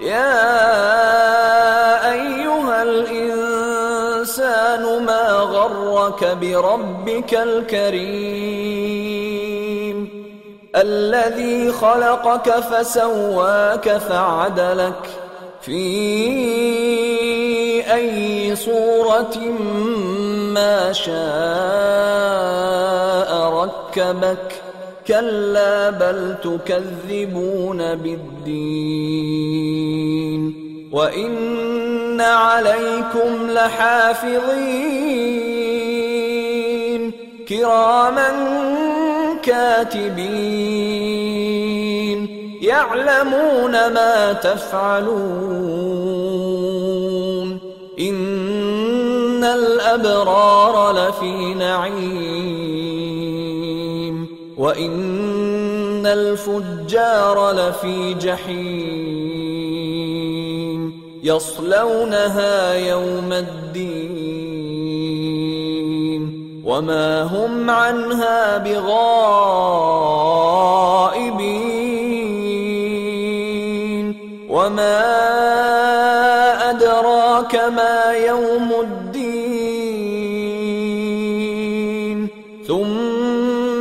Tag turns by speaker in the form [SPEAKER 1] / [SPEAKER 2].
[SPEAKER 1] يا أيها الإنسان ما غرك بربك الكريم؟ الذي خلقك فسواك فعدلك في أي صورة ما شاء ركبك كلا بل تكذبون بالدين وان عليكم لحافظين كراما كاتبين يعلمون ما تفعلون ان الابرار لفي نعيم وان الفجار لفي جحيم يصلونها يوم الدين وما هم عنها بغائبين وما ادراك ما يوم الدين ثم